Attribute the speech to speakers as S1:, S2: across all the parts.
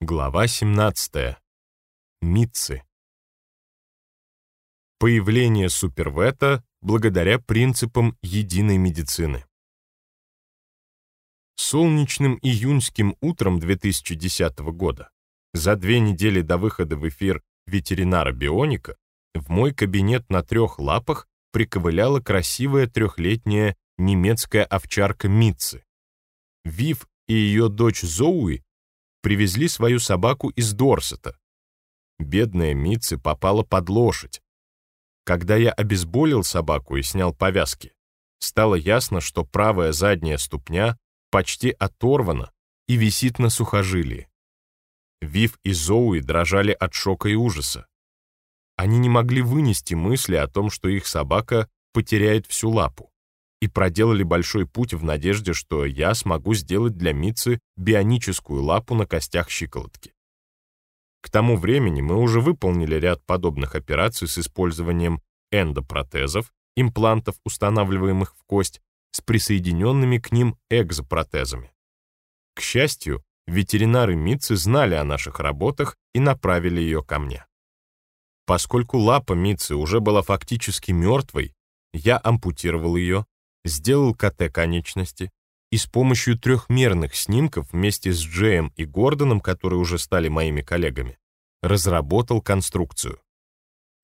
S1: Глава 17. Митцы. Появление супервета благодаря принципам единой медицины. Солнечным июньским утром 2010 года, за две недели до выхода в эфир ветеринара-бионика, в мой кабинет на трех лапах приковыляла красивая трехлетняя немецкая овчарка Митцы. Вив и ее дочь Зоуи привезли свою собаку из Дорсета. Бедная Митцы попала под лошадь. Когда я обезболил собаку и снял повязки, стало ясно, что правая задняя ступня почти оторвана и висит на сухожилии. Вив и Зоуи дрожали от шока и ужаса. Они не могли вынести мысли о том, что их собака потеряет всю лапу и проделали большой путь в надежде, что я смогу сделать для Мицы бионическую лапу на костях щиколотки. К тому времени мы уже выполнили ряд подобных операций с использованием эндопротезов, имплантов, устанавливаемых в кость, с присоединенными к ним экзопротезами. К счастью, ветеринары Митцы знали о наших работах и направили ее ко мне. Поскольку лапа Митцы уже была фактически мертвой, я ампутировал ее, сделал КТ конечности и с помощью трехмерных снимков вместе с Джеем и Гордоном, которые уже стали моими коллегами, разработал конструкцию.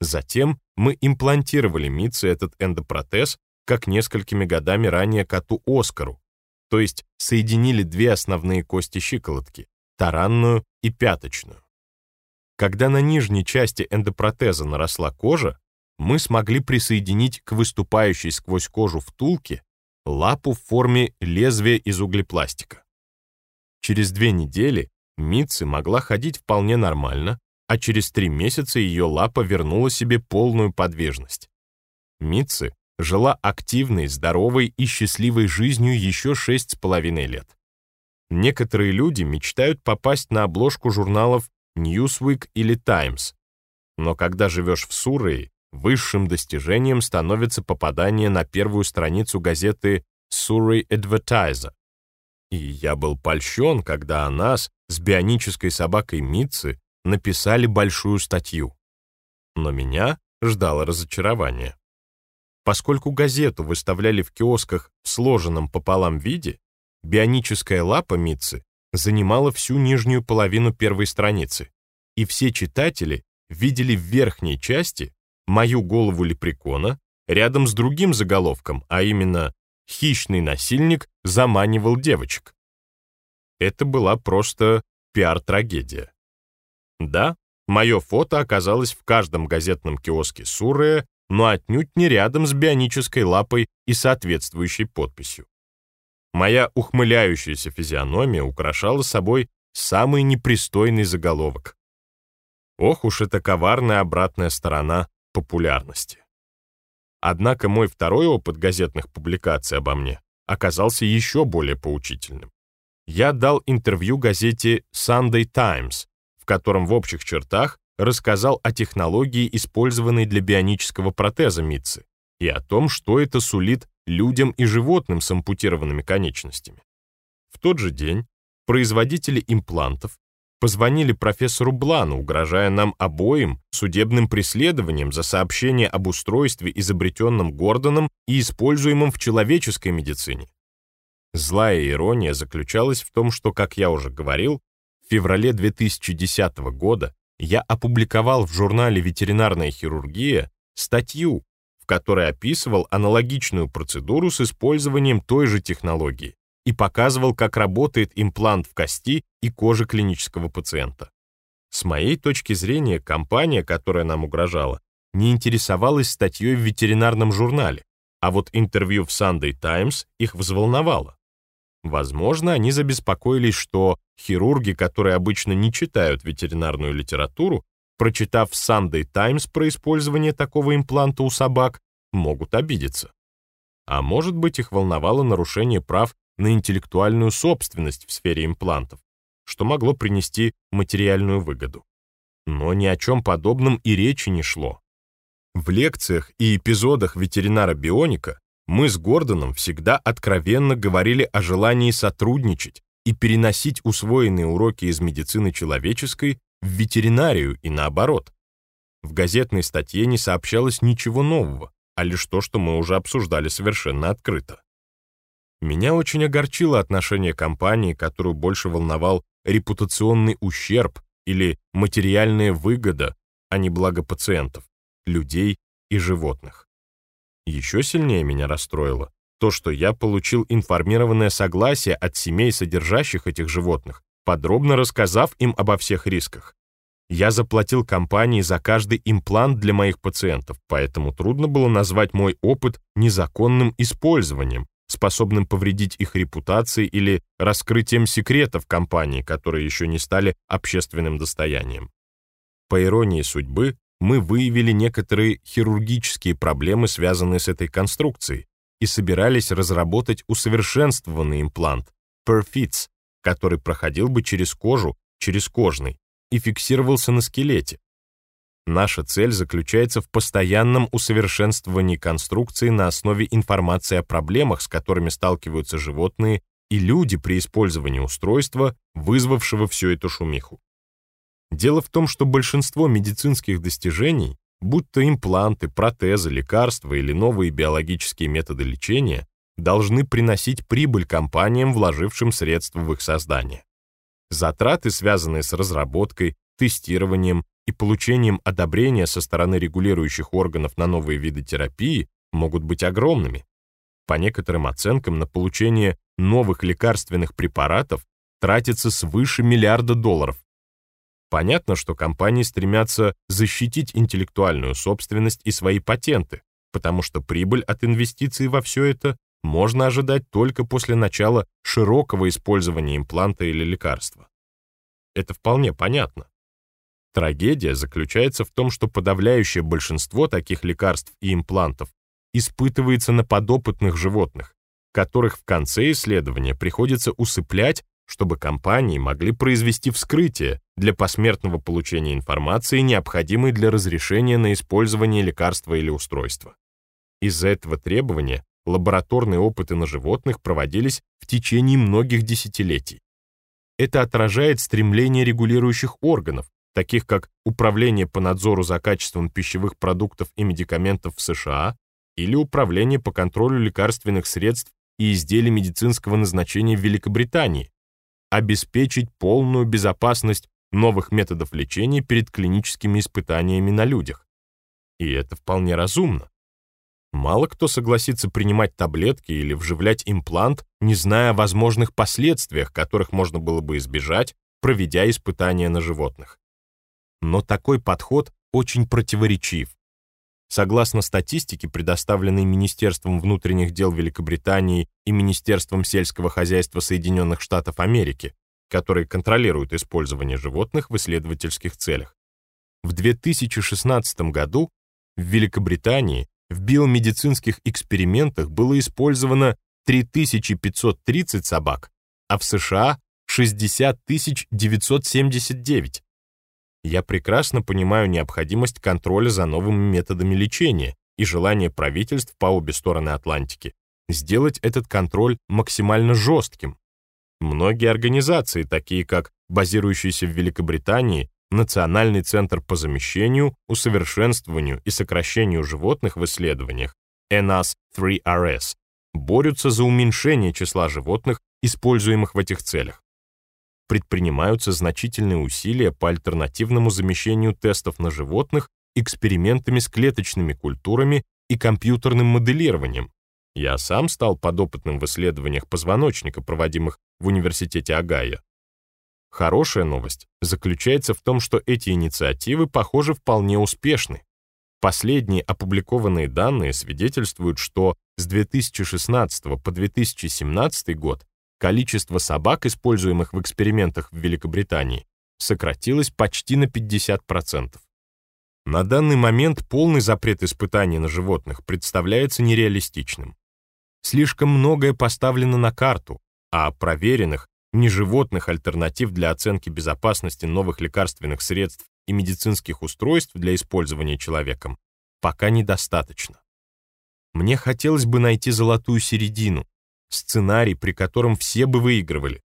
S1: Затем мы имплантировали Митце этот эндопротез, как несколькими годами ранее коту Оскару, то есть соединили две основные кости щиколотки, таранную и пяточную. Когда на нижней части эндопротеза наросла кожа, мы смогли присоединить к выступающей сквозь кожу втулке лапу в форме лезвия из углепластика. Через две недели Митцы могла ходить вполне нормально, а через три месяца ее лапа вернула себе полную подвижность. Митцы жила активной, здоровой и счастливой жизнью еще шесть с половиной лет. Некоторые люди мечтают попасть на обложку журналов Newsweek или Times, но когда живешь в Суррее, Высшим достижением становится попадание на первую страницу газеты Surrey Advertiser. И я был польщен, когда о нас с бионической собакой Митцы написали большую статью. Но меня ждало разочарование. Поскольку газету выставляли в киосках в сложенном пополам виде, бионическая лапа Митцы занимала всю нижнюю половину первой страницы, и все читатели видели в верхней части мою голову лепрекона рядом с другим заголовком, а именно «Хищный насильник заманивал девочек». Это была просто пиар-трагедия. Да, мое фото оказалось в каждом газетном киоске Суррея, но отнюдь не рядом с бионической лапой и соответствующей подписью. Моя ухмыляющаяся физиономия украшала собой самый непристойный заголовок. Ох уж эта коварная обратная сторона популярности. Однако мой второй опыт газетных публикаций обо мне оказался еще более поучительным. Я дал интервью газете Sunday Times, в котором в общих чертах рассказал о технологии, использованной для бионического протеза Митцы, и о том, что это сулит людям и животным с ампутированными конечностями. В тот же день производители имплантов позвонили профессору Блану, угрожая нам обоим судебным преследованием за сообщение об устройстве, изобретенном Гордоном и используемом в человеческой медицине. Злая ирония заключалась в том, что, как я уже говорил, в феврале 2010 года я опубликовал в журнале «Ветеринарная хирургия» статью, в которой описывал аналогичную процедуру с использованием той же технологии и показывал, как работает имплант в кости и коже клинического пациента. С моей точки зрения, компания, которая нам угрожала, не интересовалась статьей в ветеринарном журнале, а вот интервью в Sunday Times их взволновало. Возможно, они забеспокоились, что хирурги, которые обычно не читают ветеринарную литературу, прочитав в Sunday Times про использование такого импланта у собак, могут обидеться. А может быть, их волновало нарушение прав на интеллектуальную собственность в сфере имплантов, что могло принести материальную выгоду. Но ни о чем подобном и речи не шло. В лекциях и эпизодах ветеринара-бионика мы с Гордоном всегда откровенно говорили о желании сотрудничать, и переносить усвоенные уроки из медицины человеческой в ветеринарию и наоборот. В газетной статье не сообщалось ничего нового, а лишь то, что мы уже обсуждали совершенно открыто. Меня очень огорчило отношение компании, которую больше волновал репутационный ущерб или материальная выгода, а не благо пациентов, людей и животных. Еще сильнее меня расстроило то, что я получил информированное согласие от семей, содержащих этих животных, подробно рассказав им обо всех рисках. Я заплатил компании за каждый имплант для моих пациентов, поэтому трудно было назвать мой опыт незаконным использованием, способным повредить их репутации или раскрытием секретов компании, которые еще не стали общественным достоянием. По иронии судьбы, мы выявили некоторые хирургические проблемы, связанные с этой конструкцией, и собирались разработать усовершенствованный имплант Perfits, который проходил бы через кожу, через кожный, и фиксировался на скелете. Наша цель заключается в постоянном усовершенствовании конструкции на основе информации о проблемах, с которыми сталкиваются животные и люди при использовании устройства, вызвавшего всю эту шумиху. Дело в том, что большинство медицинских достижений, будь то импланты, протезы, лекарства или новые биологические методы лечения, должны приносить прибыль компаниям, вложившим средства в их создание. Затраты, связанные с разработкой, тестированием и получением одобрения со стороны регулирующих органов на новые виды терапии, могут быть огромными. По некоторым оценкам, на получение новых лекарственных препаратов тратится свыше миллиарда долларов. Понятно, что компании стремятся защитить интеллектуальную собственность и свои патенты, потому что прибыль от инвестиций во все это можно ожидать только после начала широкого использования импланта или лекарства. Это вполне понятно. Трагедия заключается в том, что подавляющее большинство таких лекарств и имплантов испытывается на подопытных животных, которых в конце исследования приходится усыплять, чтобы компании могли произвести вскрытие для посмертного получения информации, необходимой для разрешения на использование лекарства или устройства. Из-за этого требования лабораторные опыты на животных проводились в течение многих десятилетий. Это отражает стремление регулирующих органов, таких как Управление по надзору за качеством пищевых продуктов и медикаментов в США или Управление по контролю лекарственных средств и изделий медицинского назначения в Великобритании, обеспечить полную безопасность новых методов лечения перед клиническими испытаниями на людях. И это вполне разумно. Мало кто согласится принимать таблетки или вживлять имплант, не зная о возможных последствиях, которых можно было бы избежать, проведя испытания на животных. Но такой подход очень противоречив. Согласно статистике, предоставленной Министерством внутренних дел Великобритании и Министерством сельского хозяйства Соединенных Штатов Америки, которые контролируют использование животных в исследовательских целях, в 2016 году в Великобритании в биомедицинских экспериментах было использовано 3530 собак, а в США 60 979. Я прекрасно понимаю необходимость контроля за новыми методами лечения и желание правительств по обе стороны Атлантики сделать этот контроль максимально жестким. Многие организации, такие как базирующиеся в Великобритании Национальный центр по замещению, усовершенствованию и сокращению животных в исследованиях NAS3RS борются за уменьшение числа животных, используемых в этих целях. Предпринимаются значительные усилия по альтернативному замещению тестов на животных экспериментами с клеточными культурами и компьютерным моделированием. Я сам стал подопытным в исследованиях позвоночника, проводимых в Университете Огайо. Хорошая новость заключается в том, что эти инициативы, похоже, вполне успешны. Последние опубликованные данные свидетельствуют, что с 2016 по 2017 год количество собак, используемых в экспериментах в Великобритании, сократилось почти на 50%. На данный момент полный запрет испытаний на животных представляется нереалистичным. Слишком многое поставлено на карту, а проверенных неживотных альтернатив для оценки безопасности новых лекарственных средств и медицинских устройств для использования человеком пока недостаточно. Мне хотелось бы найти золотую середину, сценарий, при котором все бы выигрывали.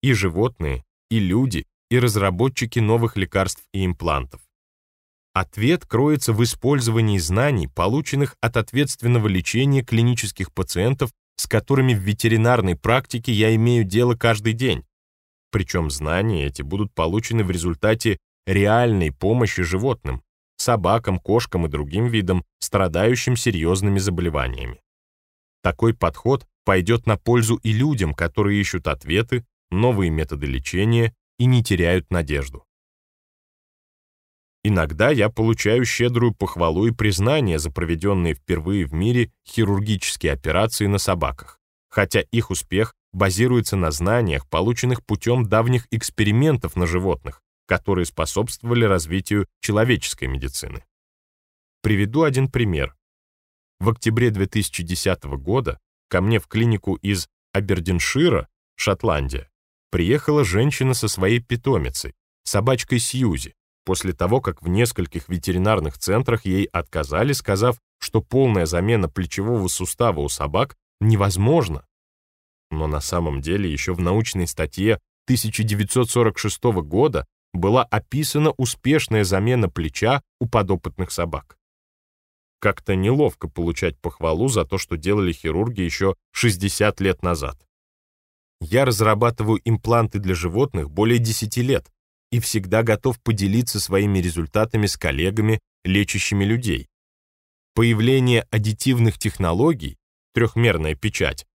S1: и животные, и люди, и разработчики новых лекарств и имплантов. Ответ кроется в использовании знаний, полученных от ответственного лечения клинических пациентов, с которыми в ветеринарной практике я имею дело каждый день. Причем знания эти будут получены в результате реальной помощи животным, собакам, кошкам и другим видам, страдающим серьезными заболеваниями. Такой подход пойдет на пользу и людям, которые ищут ответы, новые методы лечения и не теряют надежду. Иногда я получаю щедрую похвалу и признание за проведенные впервые в мире хирургические операции на собаках, хотя их успех базируется на знаниях, полученных путем давних экспериментов на животных, которые способствовали развитию человеческой медицины. Приведу один пример. В октябре 2010 года ко мне в клинику из Абердиншира, Шотландия, приехала женщина со своей питомицей, собачкой Сьюзи, после того, как в нескольких ветеринарных центрах ей отказали, сказав, что полная замена плечевого сустава у собак невозможна. Но на самом деле еще в научной статье 1946 года была описана успешная замена плеча у подопытных собак. Как-то неловко получать похвалу за то, что делали хирурги еще 60 лет назад. Я разрабатываю импланты для животных более 10 лет и всегда готов поделиться своими результатами с коллегами, лечащими людей. Появление аддитивных технологий, трехмерная печать,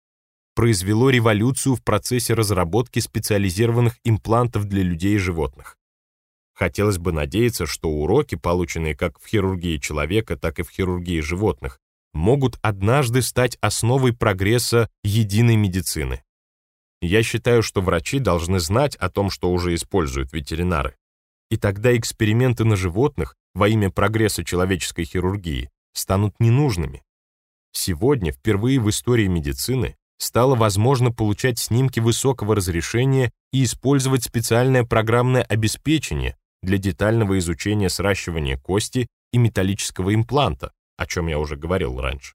S1: произвело революцию в процессе разработки специализированных имплантов для людей и животных. Хотелось бы надеяться, что уроки, полученные как в хирургии человека, так и в хирургии животных, могут однажды стать основой прогресса единой медицины. Я считаю, что врачи должны знать о том, что уже используют ветеринары. И тогда эксперименты на животных во имя прогресса человеческой хирургии станут ненужными. Сегодня, впервые в истории медицины, стало возможно получать снимки высокого разрешения и использовать специальное программное обеспечение для детального изучения сращивания кости и металлического импланта, о чем я уже говорил раньше.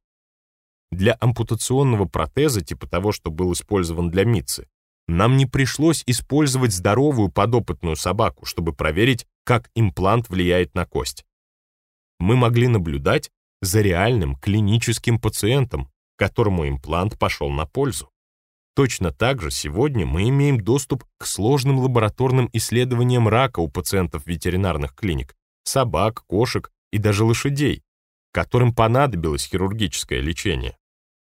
S1: Для ампутационного протеза, типа того, что был использован для Митцы, нам не пришлось использовать здоровую подопытную собаку, чтобы проверить, как имплант влияет на кость. Мы могли наблюдать за реальным клиническим пациентом, которому имплант пошел на пользу. Точно так же сегодня мы имеем доступ к сложным лабораторным исследованиям рака у пациентов ветеринарных клиник, собак, кошек и даже лошадей, которым понадобилось хирургическое лечение.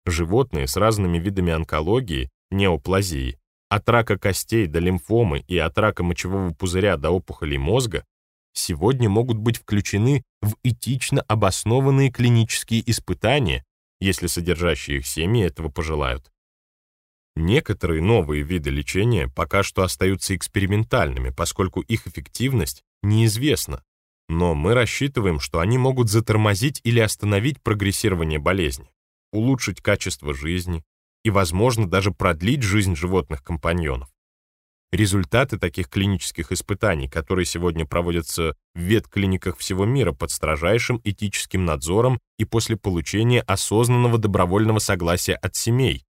S1: Животные с разными видами онкологии, неоплазии, от рака костей до лимфомы и от рака мочевого пузыря до опухолей мозга, сегодня могут быть включены в этично обоснованные клинические испытания, если содержащие их семьи этого пожелают. Некоторые новые виды лечения пока что остаются экспериментальными, поскольку их эффективность неизвестна, но мы рассчитываем, что они могут затормозить или остановить прогрессирование болезни, улучшить качество жизни и, возможно, даже продлить жизнь животных-компаньонов. Результаты таких клинических испытаний, которые сегодня проводятся в ветклиниках всего мира под строжайшим этическим надзором и после получения осознанного добровольного согласия от семей,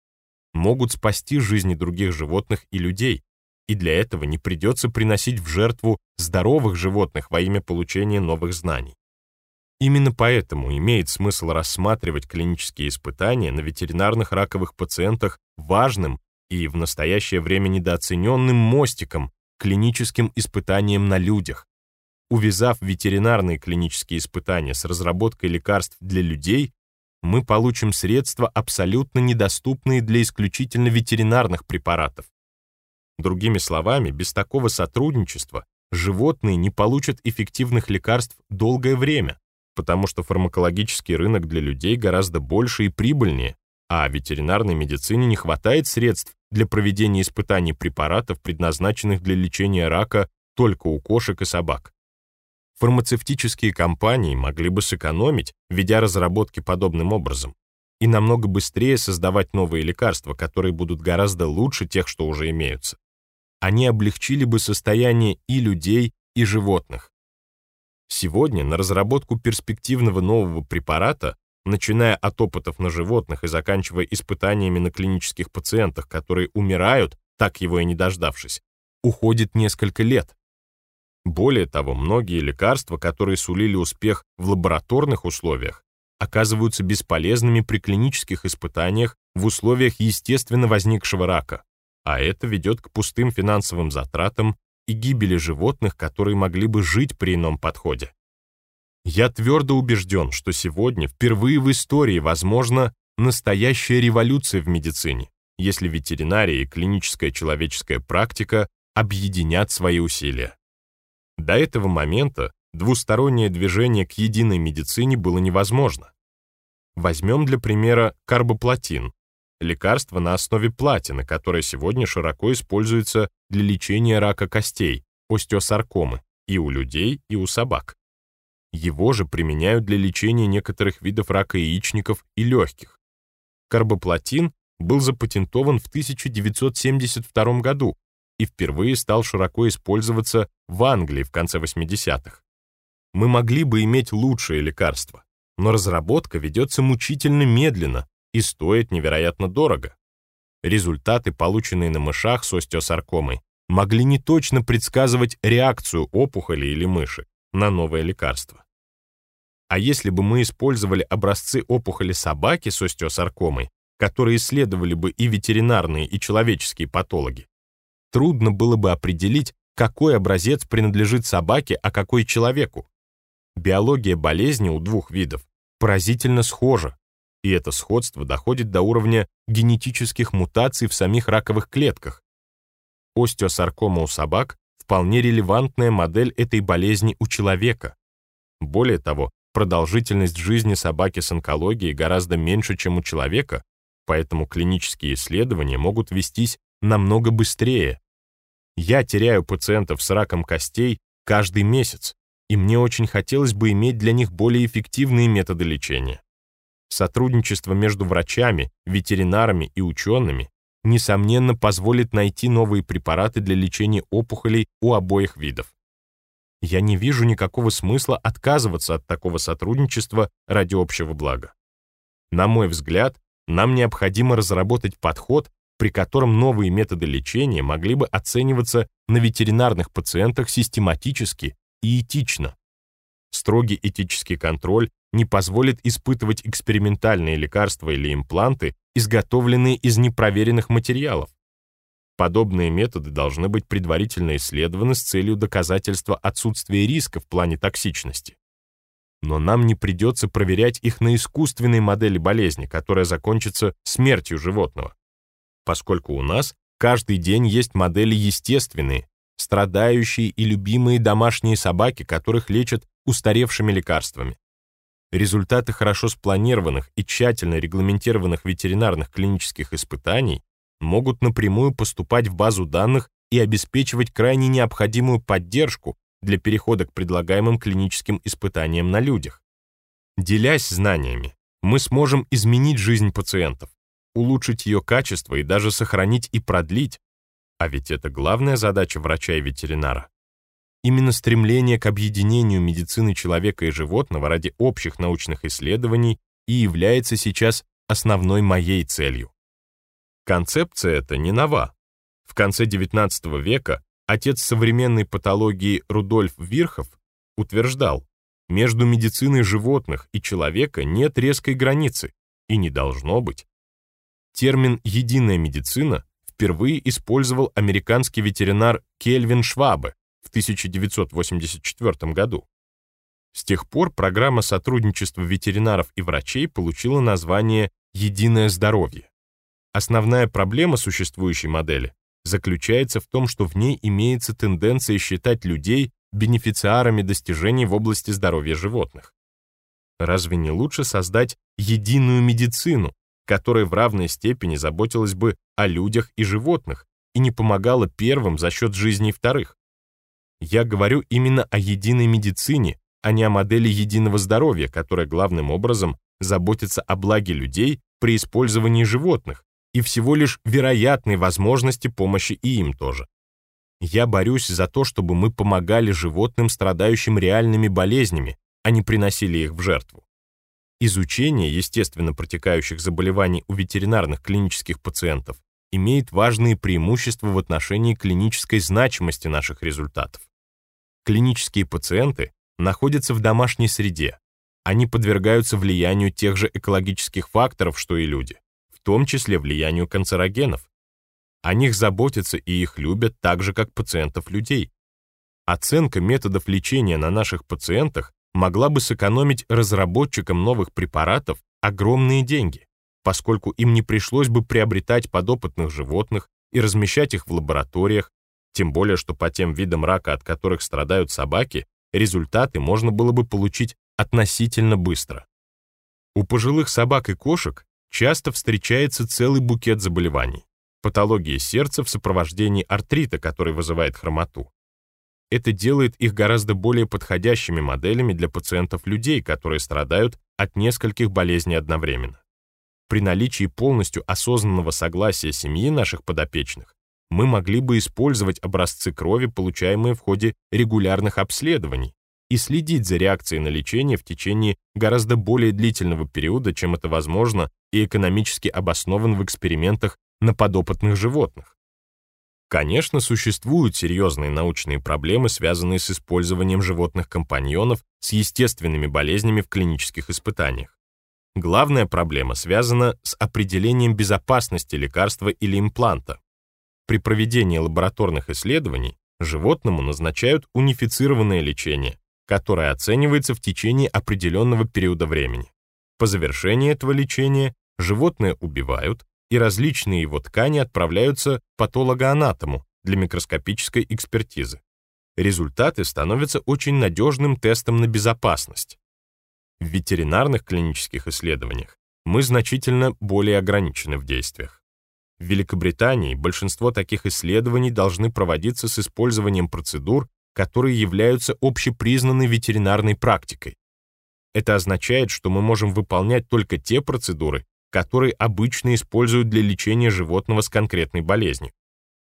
S1: могут спасти жизни других животных и людей, и для этого не придется приносить в жертву здоровых животных во имя получения новых знаний. Именно поэтому имеет смысл рассматривать клинические испытания на ветеринарных раковых пациентах важным и в настоящее время недооцененным мостиком клиническим испытаниям на людях. Увязав ветеринарные клинические испытания с разработкой лекарств для людей, мы получим средства, абсолютно недоступные для исключительно ветеринарных препаратов. Другими словами, без такого сотрудничества животные не получат эффективных лекарств долгое время, потому что фармакологический рынок для людей гораздо больше и прибыльнее, а ветеринарной медицине не хватает средств для проведения испытаний препаратов, предназначенных для лечения рака только у кошек и собак. Фармацевтические компании могли бы сэкономить, ведя разработки подобным образом, и намного быстрее создавать новые лекарства, которые будут гораздо лучше тех, что уже имеются. Они облегчили бы состояние и людей, и животных. Сегодня на разработку перспективного нового препарата начиная от опытов на животных и заканчивая испытаниями на клинических пациентах, которые умирают так его и не дождавшись, уходит несколько лет. Более того, многие лекарства, которые сулили успех в лабораторных условиях, оказываются бесполезными при клинических испытаниях в условиях естественно возникшего рака, а это ведет к пустым финансовым затратам и гибели животных, которые могли бы жить при ином подходе. Я твердо убежден, что сегодня впервые в истории возможна настоящая революция в медицине, если ветеринария и клиническая человеческая практика объединят свои усилия. До этого момента двустороннее движение к единой медицине было невозможно. Возьмем для примера карбоплатин, лекарство на основе платины, которое сегодня широко используется для лечения рака костей, остеосаркомы, и у людей, и у собак. Его же применяют для лечения некоторых видов рака яичников и легких. Карбоплатин был запатентован в 1972 году и впервые стал широко использоваться в Англии в конце 80-х. Мы могли бы иметь лучшее лекарство, но разработка ведется мучительно медленно и стоит невероятно дорого. Результаты, полученные на мышах с остеосаркомой, могли не точно предсказывать реакцию опухоли или мыши на новое лекарство. А если бы мы использовали образцы опухоли собаки с остеосаркомой, которые исследовали бы и ветеринарные, и человеческие патологи, трудно было бы определить, какой образец принадлежит собаке, а какой человеку. Биология болезни у двух видов поразительно схожа, и это сходство доходит до уровня генетических мутаций в самих раковых клетках. Остеосаркома у собак — вполне релевантная модель этой болезни у человека. Более того, продолжительность жизни собаки с онкологией гораздо меньше, чем у человека, поэтому клинические исследования могут вестись намного быстрее. Я теряю пациентов с раком костей каждый месяц, и мне очень хотелось бы иметь для них более эффективные методы лечения. Сотрудничество между врачами, ветеринарами и учеными несомненно позволит найти новые препараты для лечения опухолей у обоих видов. Я не вижу никакого смысла отказываться от такого сотрудничества ради общего блага. На мой взгляд, нам необходимо разработать подход, при котором новые методы лечения могли бы оцениваться на ветеринарных пациентах систематически и этично. Строгий этический контроль не позволит испытывать экспериментальные лекарства или импланты, изготовленные из непроверенных материалов. Подобные методы должны быть предварительно исследованы с целью доказательства отсутствия риска в плане токсичности. Но нам не придется проверять их на искусственной модели болезни, которая закончится смертью животного. Поскольку у нас каждый день есть модели естественные, страдающие и любимые домашние собаки, которых лечат устаревшими лекарствами. Результаты хорошо спланированных и тщательно регламентированных ветеринарных клинических испытаний могут напрямую поступать в базу данных и обеспечивать крайне необходимую поддержку для перехода к предлагаемым клиническим испытаниям на людях. Делясь знаниями, мы сможем изменить жизнь пациентов, улучшить ее качество и даже сохранить и продлить, а ведь это главная задача врача и ветеринара. Именно стремление к объединению медицины человека и животного ради общих научных исследований и является сейчас основной моей целью. Концепция эта не нова. В конце XIX века отец современной патологии Рудольф Вирхов утверждал, между медициной животных и человека нет резкой границы, и не должно быть. Термин «единая медицина» впервые использовал американский ветеринар Кельвин Швабе в 1984 году. С тех пор программа сотрудничества ветеринаров и врачей получила название «Единое здоровье». Основная проблема существующей модели заключается в том, что в ней имеется тенденция считать людей бенефициарами достижений в области здоровья животных. Разве не лучше создать единую медицину, которая в равной степени заботилась бы о людях и животных и не помогала первым за счет жизни вторых. Я говорю именно о единой медицине, а не о модели единого здоровья, которая главным образом заботится о благе людей при использовании животных и всего лишь вероятной возможности помощи и им тоже. Я борюсь за то, чтобы мы помогали животным, страдающим реальными болезнями, а не приносили их в жертву. Изучение естественно протекающих заболеваний у ветеринарных клинических пациентов имеет важные преимущества в отношении клинической значимости наших результатов. Клинические пациенты находятся в домашней среде. Они подвергаются влиянию тех же экологических факторов, что и люди, в том числе влиянию канцерогенов. О них заботятся и их любят так же, как пациентов людей. Оценка методов лечения на наших пациентах могла бы сэкономить разработчикам новых препаратов огромные деньги, поскольку им не пришлось бы приобретать подопытных животных и размещать их в лабораториях, тем более что по тем видам рака, от которых страдают собаки, результаты можно было бы получить относительно быстро. У пожилых собак и кошек часто встречается целый букет заболеваний. Патологии сердца в сопровождении артрита, который вызывает хромоту, это делает их гораздо более подходящими моделями для пациентов людей, которые страдают от нескольких болезней одновременно. При наличии полностью осознанного согласия семьи наших подопечных мы могли бы использовать образцы крови, получаемые в ходе регулярных обследований, и следить за реакцией на лечение в течение гораздо более длительного периода, чем это возможно и экономически обоснован в экспериментах на подопытных животных. Конечно, существуют серьезные научные проблемы, связанные с использованием животных-компаньонов с естественными болезнями в клинических испытаниях. Главная проблема связана с определением безопасности лекарства или импланта. При проведении лабораторных исследований животному назначают унифицированное лечение, которое оценивается в течение определенного периода времени. По завершении этого лечения животное убивают, и различные его ткани отправляются патологоанатому для микроскопической экспертизы. Результаты становятся очень надежным тестом на безопасность. В ветеринарных клинических исследованиях мы значительно более ограничены в действиях. В Великобритании большинство таких исследований должны проводиться с использованием процедур, которые являются общепризнанной ветеринарной практикой. Это означает, что мы можем выполнять только те процедуры, который обычно используют для лечения животного с конкретной болезнью.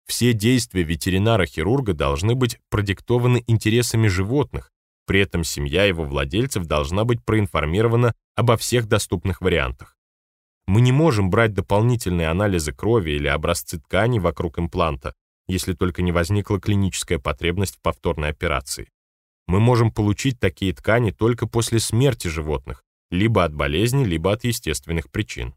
S1: Все действия ветеринара-хирурга должны быть продиктованы интересами животных, при этом семья его владельцев должна быть проинформирована обо всех доступных вариантах. Мы не можем брать дополнительные анализы крови или образцы тканей вокруг импланта, если только не возникла клиническая потребность в повторной операции. Мы можем получить такие ткани только после смерти животных, либо от болезни, либо от естественных причин.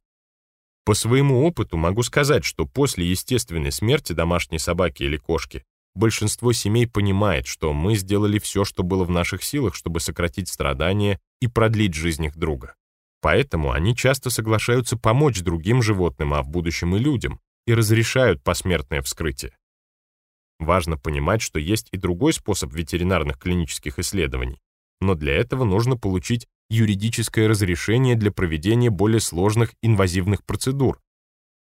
S1: По своему опыту могу сказать, что после естественной смерти домашней собаки или кошки большинство семей понимает, что мы сделали все, что было в наших силах, чтобы сократить страдания и продлить жизнь их друга. Поэтому они часто соглашаются помочь другим животным, а в будущем и людям, и разрешают посмертное вскрытие. Важно понимать, что есть и другой способ ветеринарных клинических исследований, но для этого нужно получить юридическое разрешение для проведения более сложных инвазивных процедур.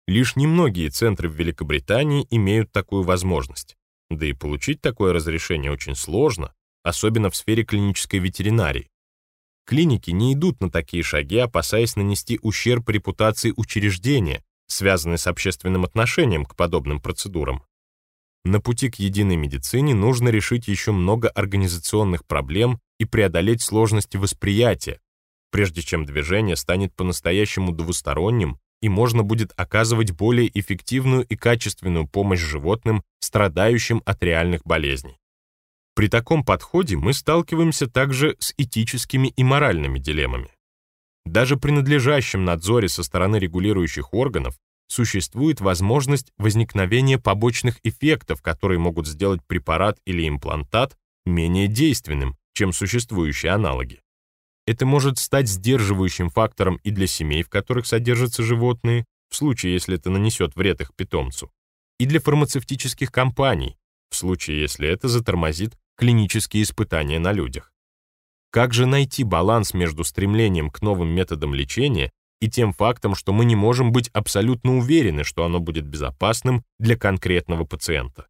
S1: Лишь немногие центры в Великобритании имеют такую возможность. Да и получить такое разрешение очень сложно, особенно в сфере клинической ветеринарии. Клиники не идут на такие шаги, опасаясь нанести ущерб репутации учреждения, связанной с общественным отношением к подобным процедурам. На пути к единой медицине нужно решить еще много организационных проблем и преодолеть сложности восприятия, прежде чем движение станет по-настоящему двусторонним и можно будет оказывать более эффективную и качественную помощь животным, страдающим от реальных болезней. При таком подходе мы сталкиваемся также с этическими и моральными дилеммами. Даже при надлежащем надзоре со стороны регулирующих органов существует возможность возникновения побочных эффектов, которые могут сделать препарат или имплантат менее действенным, чем существующие аналоги. Это может стать сдерживающим фактором и для семей, в которых содержатся животные, в случае, если это нанесет вред их питомцу, и для фармацевтических компаний, в случае, если это затормозит клинические испытания на людях. Как же найти баланс между стремлением к новым методам лечения и тем фактом, что мы не можем быть абсолютно уверены, что оно будет безопасным для конкретного пациента?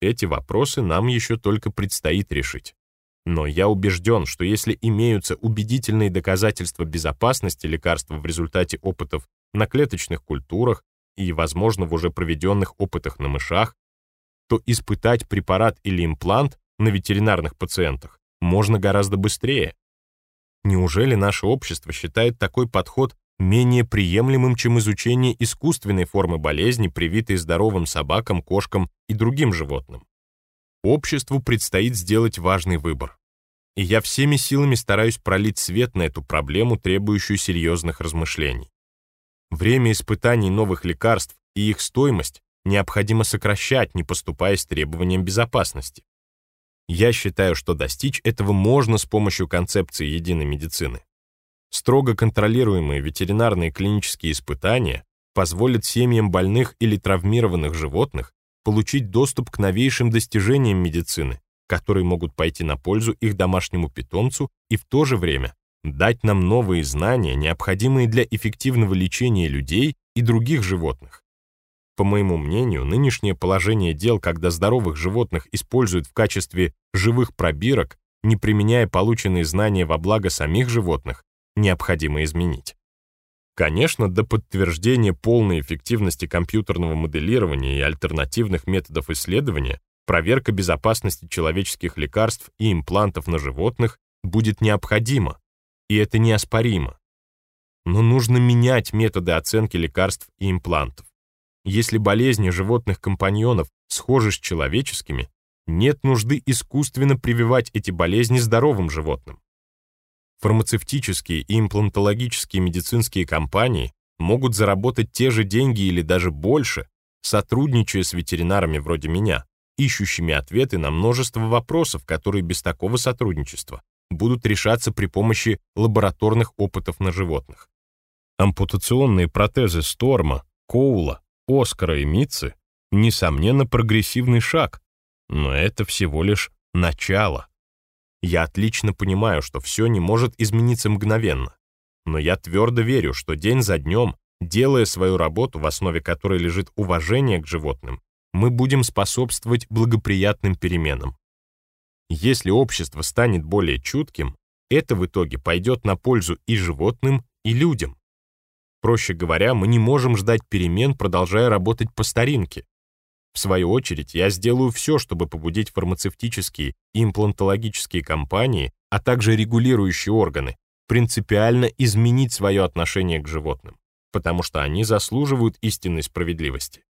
S1: Эти вопросы нам еще только предстоит решить. Но я убежден, что если имеются убедительные доказательства безопасности лекарства в результате опытов на клеточных культурах и, возможно, в уже проведенных опытах на мышах, то испытать препарат или имплант на ветеринарных пациентах можно гораздо быстрее. Неужели наше общество считает такой подход менее приемлемым, чем изучение искусственной формы болезни, привитой здоровым собакам, кошкам и другим животным. Обществу предстоит сделать важный выбор. И я всеми силами стараюсь пролить свет на эту проблему, требующую серьезных размышлений. Время испытаний новых лекарств и их стоимость необходимо сокращать, не поступая с требованием безопасности. Я считаю, что достичь этого можно с помощью концепции единой медицины. Строго контролируемые ветеринарные клинические испытания позволят семьям больных или травмированных животных получить доступ к новейшим достижениям медицины, которые могут пойти на пользу их домашнему питомцу и в то же время дать нам новые знания, необходимые для эффективного лечения людей и других животных. По моему мнению, нынешнее положение дел, когда здоровых животных используют в качестве живых пробирок, не применяя полученные знания во благо самих животных, необходимо изменить. Конечно, до подтверждения полной эффективности компьютерного моделирования и альтернативных методов исследования проверка безопасности человеческих лекарств и имплантов на животных будет необходима, и это неоспоримо. Но нужно менять методы оценки лекарств и имплантов. Если болезни животных компаньонов схожи с человеческими, нет нужды искусственно прививать эти болезни здоровым животным. Фармацевтические и имплантологические медицинские компании могут заработать те же деньги или даже больше, сотрудничая с ветеринарами вроде меня, ищущими ответы на множество вопросов, которые без такого сотрудничества будут решаться при помощи лабораторных опытов на животных. Ампутационные протезы Сторма, Коула, Оскара и Митцы — несомненно прогрессивный шаг, но это всего лишь начало. Я отлично понимаю, что все не может измениться мгновенно, но я твердо верю, что день за днем, делая свою работу, в основе которой лежит уважение к животным, мы будем способствовать благоприятным переменам. Если общество станет более чутким, это в итоге пойдет на пользу и животным, и людям. Проще говоря, мы не можем ждать перемен, продолжая работать по старинке. В свою очередь, я сделаю все, чтобы побудить фармацевтические и имплантологические компании, а также регулирующие органы, принципиально изменить свое отношение к животным, потому что они заслуживают истинной справедливости.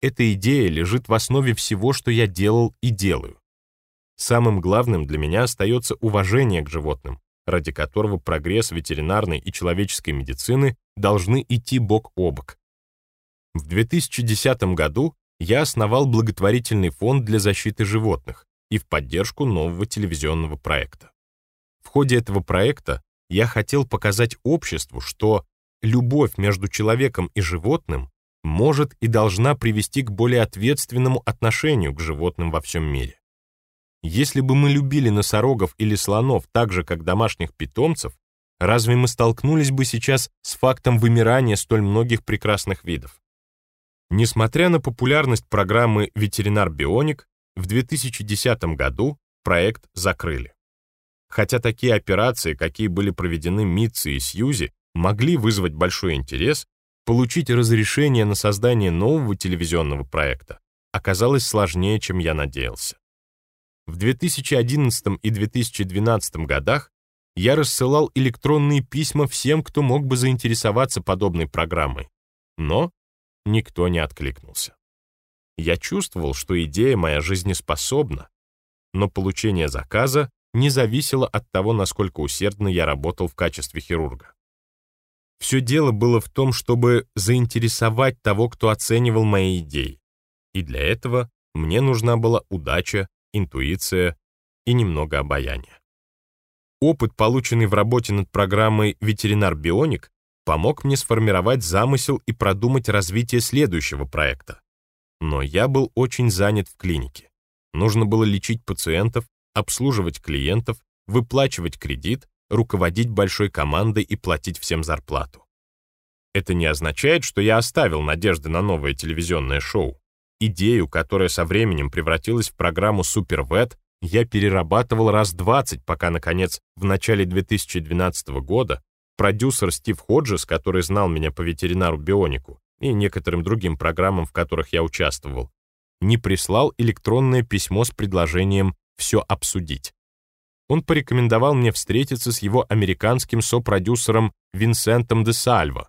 S1: Эта идея лежит в основе всего, что я делал и делаю. Самым главным для меня остается уважение к животным, ради которого прогресс ветеринарной и человеческой медицины должны идти бок о бок. В 2010 году я основал благотворительный фонд для защиты животных и в поддержку нового телевизионного проекта. В ходе этого проекта я хотел показать обществу, что любовь между человеком и животным может и должна привести к более ответственному отношению к животным во всем мире. Если бы мы любили носорогов или слонов так же, как домашних питомцев, разве мы столкнулись бы сейчас с фактом вымирания столь многих прекрасных видов? Несмотря на популярность программы «Ветеринар Бионик», в 2010 году проект закрыли. Хотя такие операции, какие были проведены Митци и Сьюзи, могли вызвать большой интерес, получить разрешение на создание нового телевизионного проекта оказалось сложнее, чем я надеялся. В 2011 и 2012 годах я рассылал электронные письма всем, кто мог бы заинтересоваться подобной программой, но никто не откликнулся. Я чувствовал, что идея моя жизнеспособна, но получение заказа не зависело от того, насколько усердно я работал в качестве хирурга. Все дело было в том, чтобы заинтересовать того, кто оценивал мои идеи. И для этого мне нужна была удача интуиция и немного обаяния. Опыт, полученный в работе над программой «Ветеринар-бионик», помог мне сформировать замысел и продумать развитие следующего проекта. Но я был очень занят в клинике. Нужно было лечить пациентов, обслуживать клиентов, выплачивать кредит, руководить большой командой и платить всем зарплату. Это не означает, что я оставил надежды на новое телевизионное шоу. Идею, которая со временем превратилась в программу «Супервет», я перерабатывал раз 20, пока, наконец, в начале 2012 года продюсер Стив Ходжес, который знал меня по ветеринару-бионику и некоторым другим программам, в которых я участвовал, не прислал электронное письмо с предложением «все обсудить». он порекомендовал мне встретиться с его американским сопродюсером Винсентом де Сальво.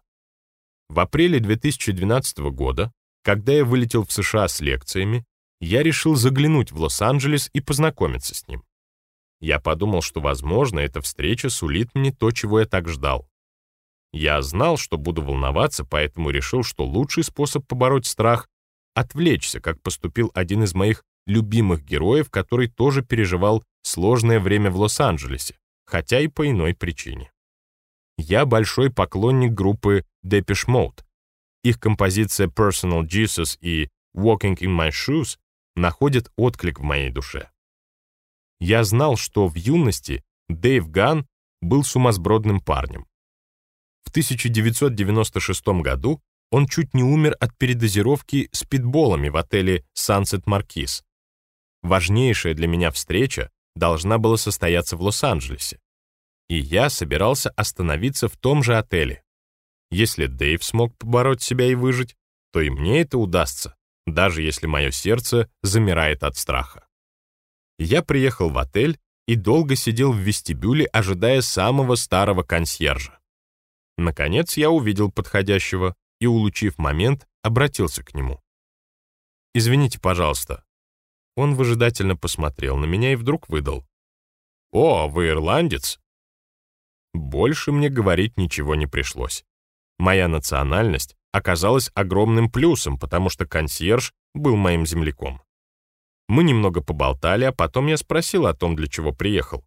S1: В апреле 2012 года, когда я вылетел в США с лекциями, я решил заглянуть в Лос-Анджелес и познакомиться с ним. Я подумал, что, возможно, эта встреча сулит мне то, чего я так ждал. Я знал, что буду волноваться, поэтому решил, что лучший способ побороть страх — отвлечься, как поступил один из моих любимых героев, который тоже переживал сложное время в Лос-Анджелесе, хотя и по иной причине. Я большой поклонник группы Depeche Mode. Их композиция Personal Jesus и Walking in My Shoes находят отклик в моей душе. Я знал, что в юности Дэйв Ган был сумасбродным парнем. В 1996 году он чуть не умер от передозировки спидболами в отеле Sunset Marquis. Важнейшая для меня встреча должна была состояться в Лос-Анджелесе. И я собирался остановиться в том же отеле. Если Дэйв смог побороть себя и выжить, то и мне это удастся, даже если мое сердце замирает от страха. Я приехал в отель и долго сидел в вестибюле, ожидая самого старого консьержа. Наконец я увидел подходящего и, улучив момент, обратился к нему. «Извините, пожалуйста». Он выжидательно посмотрел на меня и вдруг выдал. «О, вы ирландец?» Больше мне говорить ничего не пришлось. Моя национальность оказалась огромным плюсом, потому что консьерж был моим земляком. Мы немного поболтали, а потом я спросил о том, для чего приехал.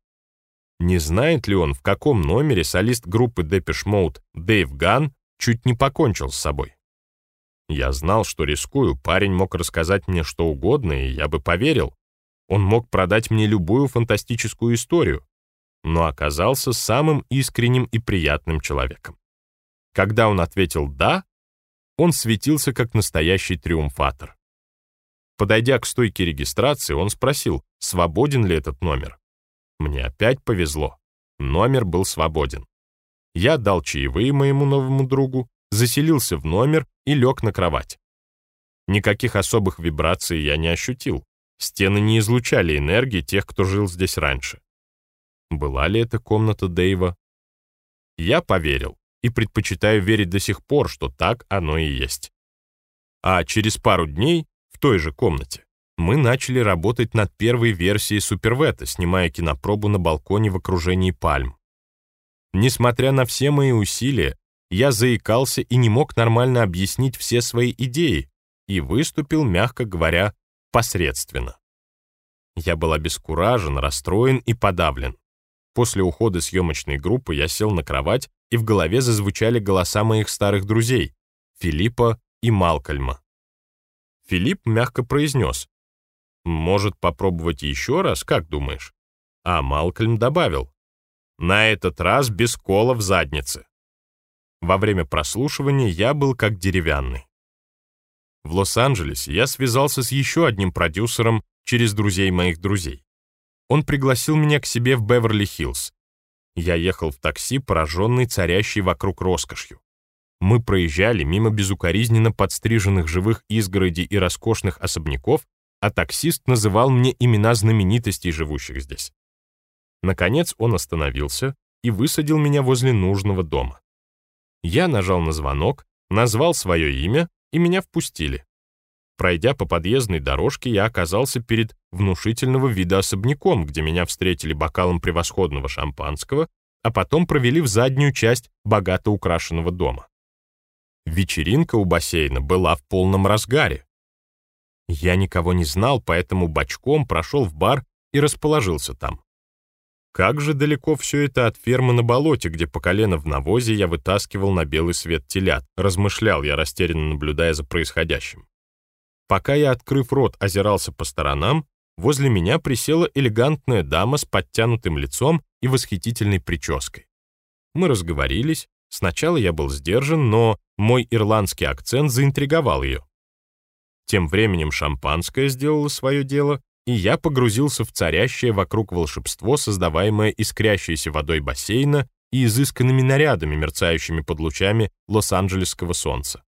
S1: Не знает ли он, в каком номере солист группы Depeche Mode Дэйв Ган чуть не покончил с собой? Я знал, что рискую, парень мог рассказать мне что угодно, и я бы поверил. Он мог продать мне любую фантастическую историю, но оказался самым искренним и приятным человеком. Когда он ответил «да», он светился как настоящий триумфатор. Подойдя к стойке регистрации, он спросил, свободен ли этот номер. Мне опять повезло. Номер был свободен. Я дал чаевые моему новому другу, заселился в номер и лег на кровать. Никаких особых вибраций я не ощутил. Стены не излучали энергии тех, кто жил здесь раньше. Была ли это комната Дэйва? Я поверил и предпочитаю верить до сих пор, что так оно и есть. А через пару дней в той же комнате мы начали работать над первой версией Супервета, снимая кинопробу на балконе в окружении пальм. Несмотря на все мои усилия, я заикался и не мог нормально объяснить все свои идеи и выступил, мягко говоря, посредственно. Я был обескуражен, расстроен и подавлен. После ухода съемочной группы я сел на кровать, и в голове зазвучали голоса моих старых друзей — Филиппа и Малкольма. Филипп мягко произнес, может, попробовать еще раз, как думаешь? А Малкольм добавил. На этот раз без кола в заднице. Во время прослушивания я был как деревянный. В Лос-Анджелесе я связался с еще одним продюсером через друзей моих друзей. Он пригласил меня к себе в Беверли-Хиллз. Я ехал в такси, пораженный царящей вокруг роскошью. Мы проезжали мимо безукоризненно подстриженных живых изгородей и роскошных особняков, а таксист называл мне имена знаменитостей, живущих здесь. Наконец он остановился и высадил меня возле нужного дома. Я нажал на звонок, назвал свое имя, и меня впустили. Пройдя по подъездной дорожке, я оказался перед внушительного вида особняком, где меня встретили бокалом превосходного шампанского, а потом провели в заднюю часть богато украшенного дома. Вечеринка у бассейна была в полном разгаре. Я никого не знал, поэтому бочком прошел в бар и расположился там. Как же далеко все это от фермы на болоте, где по колено в навозе я вытаскивал на белый свет телят, размышлял я, растерянно наблюдая за происходящим. Пока я, открыв рот, озирался по сторонам, возле меня присела элегантная дама с подтянутым лицом и восхитительной прической. Мы разговорились, сначала я был сдержан, но мой ирландский акцент заинтриговал ее. Тем временем шампанское сделало свое дело, и я погрузился в царящее вокруг волшебство, создаваемое искрящейся водой бассейна и изысканными нарядами, мерцающими под лучами лос-анджелесского солнца.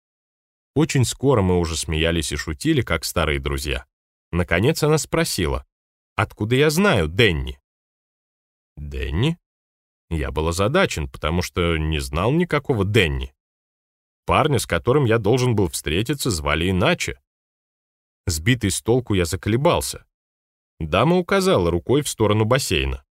S1: Очень скоро мы уже смеялись и шутили, как старые друзья. Наконец она спросила, «Откуда я знаю Денни?» Дэнни? Я был озадачен, потому что не знал никакого Дэнни. Парня, с которым я должен был встретиться, звали иначе. Сбитый с толку я заколебался. Дама указала рукой в сторону бассейна.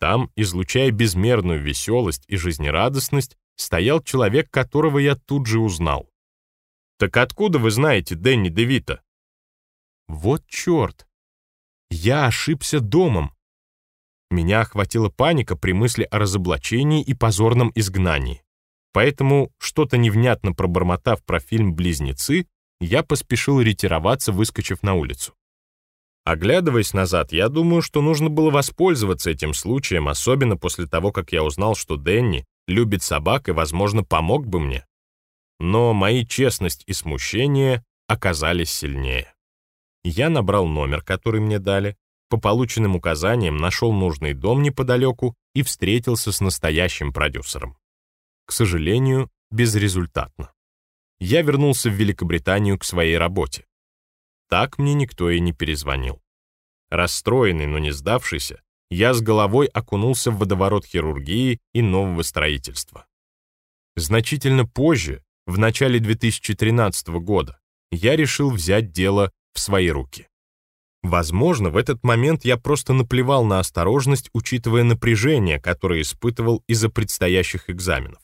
S1: Там, излучая безмерную веселость и жизнерадостность, стоял человек, которого я тут же узнал. «Так откуда вы знаете Дэнни Девита?» «Вот черт! Я ошибся домом!» Меня охватила паника при мысли о разоблачении и позорном изгнании. Поэтому, что-то невнятно пробормотав про фильм «Близнецы», я поспешил ретироваться, выскочив на улицу. Оглядываясь назад, я думаю, что нужно было воспользоваться этим случаем, особенно после того, как я узнал, что Дэнни любит собак и, возможно, помог бы мне. Но мои честность и смущение оказались сильнее. Я набрал номер, который мне дали, по полученным указаниям нашел нужный дом неподалеку и встретился с настоящим продюсером. К сожалению, безрезультатно. Я вернулся в Великобританию к своей работе. Так мне никто и не перезвонил. Расстроенный, но не сдавшийся, я с головой окунулся в водоворот хирургии и нового строительства. Значительно позже, в начале 2013 года, я решил взять дело в свои руки. Возможно, в этот момент я просто наплевал на осторожность, учитывая напряжение, которое испытывал из-за предстоящих экзаменов.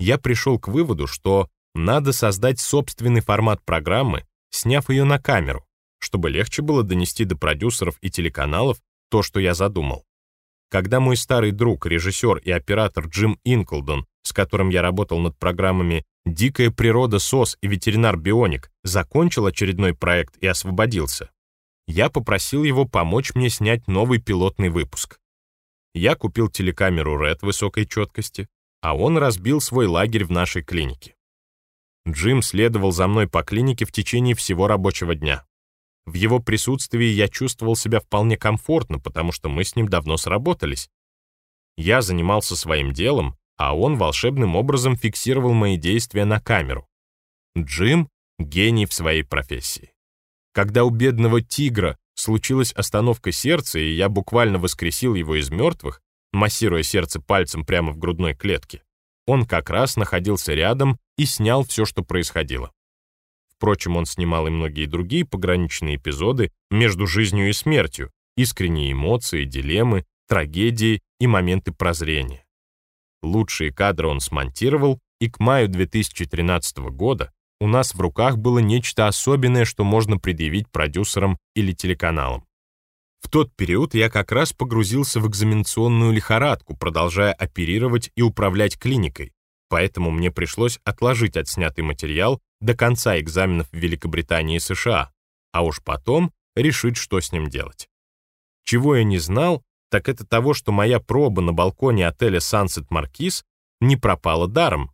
S1: Я пришел к выводу, что надо создать собственный формат программы, сняв ее на камеру, чтобы легче было донести до продюсеров и телеканалов то, что я задумал. Когда мой старый друг, режиссер и оператор Джим Инклдон, с которым я работал над программами «Дикая природа СОС» и «Ветеринар-бионик», закончил очередной проект и освободился, я попросил его помочь мне снять новый пилотный выпуск. Я купил телекамеру RED высокой четкости, а он разбил свой лагерь в нашей клинике. Джим следовал за мной по клинике в течение всего рабочего дня. В его присутствии я чувствовал себя вполне комфортно, потому что мы с ним давно сработались. Я занимался своим делом, а он волшебным образом фиксировал мои действия на камеру. Джим — гений в своей профессии. Когда у бедного тигра случилась остановка сердца, и я буквально воскресил его из мертвых, массируя сердце пальцем прямо в грудной клетке, он как раз находился рядом и снял все, что происходило. Впрочем, он снимал и многие другие пограничные эпизоды между жизнью и смертью, искренние эмоции, дилеммы, трагедии и моменты прозрения. Лучшие кадры он смонтировал, и к маю 2013 года у нас в руках было нечто особенное, что можно предъявить продюсерам или телеканалам. В тот период я как раз погрузился в экзаменационную лихорадку, продолжая оперировать и управлять клиникой, поэтому мне пришлось отложить отснятый материал до конца экзаменов в Великобритании и США, а уж потом решить, что с ним делать. Чего я не знал, так это того, что моя проба на балконе отеля Sunset Marquis не пропала даром.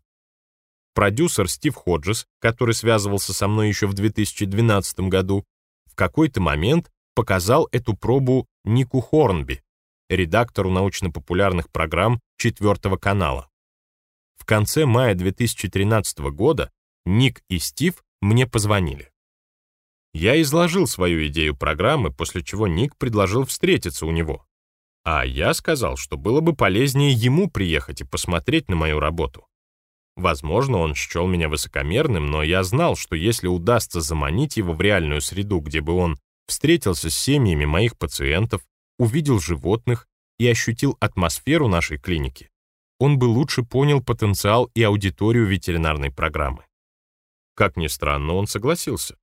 S1: Продюсер Стив Ходжес, который связывался со мной еще в 2012 году, в какой-то момент показал эту пробу Нику Хорнби, редактору научно-популярных программ четвертого канала. В конце мая 2013 года Ник и Стив мне позвонили. Я изложил свою идею программы, после чего Ник предложил встретиться у него. А я сказал, что было бы полезнее ему приехать и посмотреть на мою работу. Возможно, он счел меня высокомерным, но я знал, что если удастся заманить его в реальную среду, где бы он встретился с семьями моих пациентов, увидел животных и ощутил атмосферу нашей клиники, он бы лучше понял потенциал и аудиторию ветеринарной программы. Как ни странно, он согласился.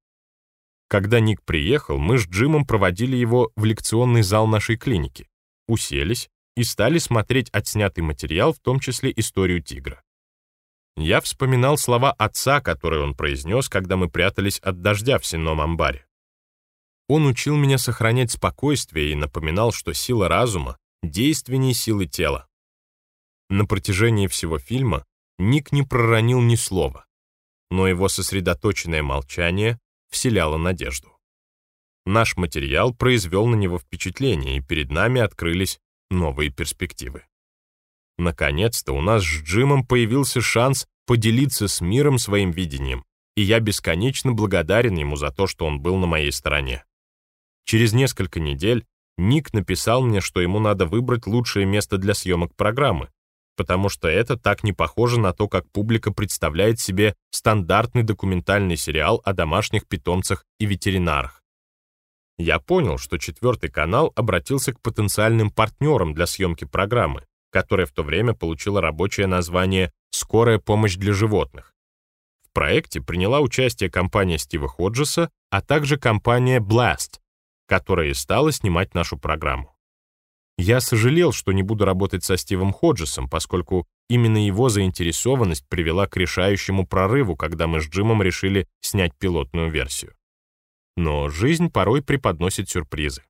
S1: Когда Ник приехал, мы с Джимом проводили его в лекционный зал нашей клиники, уселись и стали смотреть отснятый материал, в том числе историю тигра. Я вспоминал слова отца, которые он произнес, когда мы прятались от дождя в сенном амбаре. Он учил меня сохранять спокойствие и напоминал, что сила разума действеннее силы тела. На протяжении всего фильма Ник не проронил ни слова, но его сосредоточенное молчание вселяло надежду. Наш материал произвел на него впечатление, и перед нами открылись новые перспективы. Наконец-то у нас с Джимом появился шанс поделиться с миром своим видением, и я бесконечно благодарен ему за то, что он был на моей стороне. Через несколько недель Ник написал мне, что ему надо выбрать лучшее место для съемок программы, потому что это так не похоже на то, как публика представляет себе стандартный документальный сериал о домашних питомцах и ветеринарах. Я понял, что четвертый канал обратился к потенциальным партнерам для съемки программы, которая в то время получила рабочее название «Скорая помощь для животных». В проекте приняла участие компания Стива Ходжеса, а также компания Blast, которая и стала снимать нашу программу. Я сожалел, что не буду работать со Стивом Ходжесом, поскольку именно его заинтересованность привела к решающему прорыву, когда мы с Джимом решили снять пилотную версию. Но жизнь порой преподносит сюрпризы.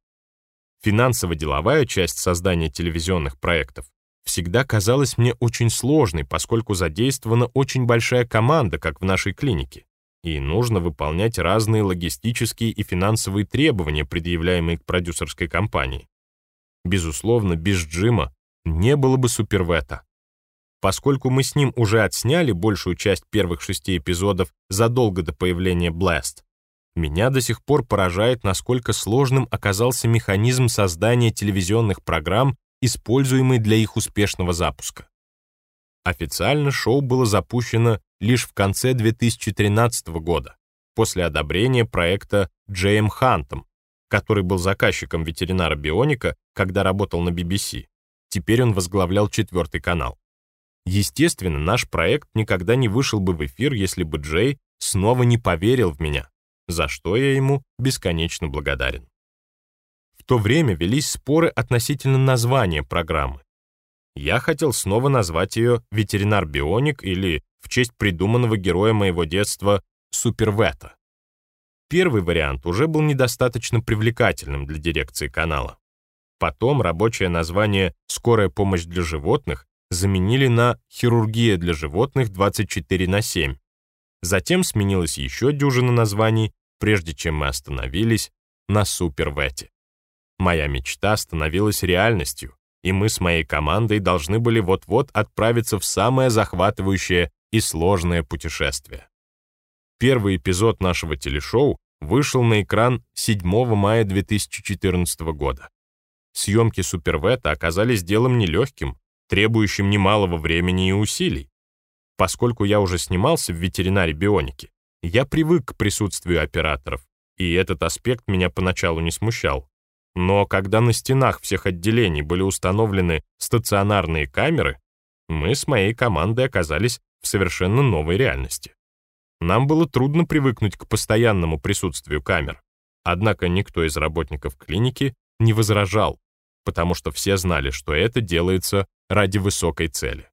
S1: Финансово-деловая часть создания телевизионных проектов всегда казалась мне очень сложной, поскольку задействована очень большая команда, как в нашей клинике, и нужно выполнять разные логистические и финансовые требования, предъявляемые к продюсерской компании. Безусловно, без Джима не было бы супервета. Поскольку мы с ним уже отсняли большую часть первых шести эпизодов задолго до появления Blast, меня до сих пор поражает, насколько сложным оказался механизм создания телевизионных программ, используемый для их успешного запуска. Официально шоу было запущено лишь в конце 2013 года, после одобрения проекта Джейм Хантом, который был заказчиком ветеринара Бионика, когда работал на BBC. Теперь он возглавлял четвертый канал. Естественно, наш проект никогда не вышел бы в эфир, если бы Джей снова не поверил в меня, за что я ему бесконечно благодарен. В то время велись споры относительно названия программы. Я хотел снова назвать ее «Ветеринар-бионик» или в честь придуманного героя моего детства Супервета. Первый вариант уже был недостаточно привлекательным для дирекции канала. Потом рабочее название «Скорая помощь для животных» заменили на «Хирургия для животных 24 на 7». Затем сменилось еще дюжина названий, прежде чем мы остановились на Супервете. Моя мечта становилась реальностью, и мы с моей командой должны были вот-вот отправиться в самое захватывающее и сложное путешествие. Первый эпизод нашего телешоу вышел на экран 7 мая 2014 года. Съемки Супервета оказались делом нелегким, требующим немалого времени и усилий. Поскольку я уже снимался в ветеринаре бионики, я привык к присутствию операторов, и этот аспект меня поначалу не смущал. Но когда на стенах всех отделений были установлены стационарные камеры, мы с моей командой оказались в совершенно новой реальности. Нам было трудно привыкнуть к постоянному присутствию камер. Однако никто из работников клиники не возражал, потому что все знали, что это делается ради высокой цели.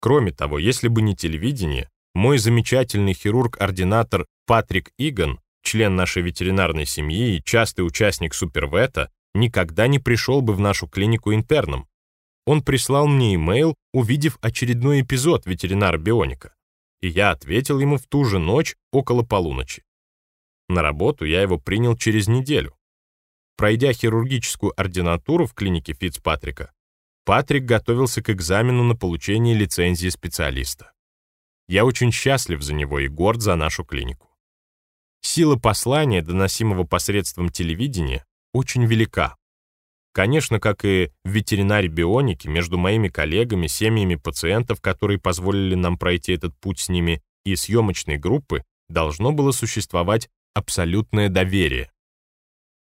S1: Кроме того, если бы не телевидение, мой замечательный хирург-ординатор Патрик Иган, член нашей ветеринарной семьи и частый участник Супервета, никогда не пришел бы в нашу клинику интерном. Он прислал мне имейл, увидев очередной эпизод ветеринара-бионика и я ответил ему в ту же ночь около полуночи. На работу я его принял через неделю. Пройдя хирургическую ординатуру в клинике Фицпатрика, Патрик готовился к экзамену на получение лицензии специалиста. Я очень счастлив за него и горд за нашу клинику. Сила послания, доносимого посредством телевидения, очень велика. Конечно, как и в ветеринаре бионики, между моими коллегами, семьями пациентов, которые позволили нам пройти этот путь с ними, и съемочной группы, должно было существовать абсолютное доверие.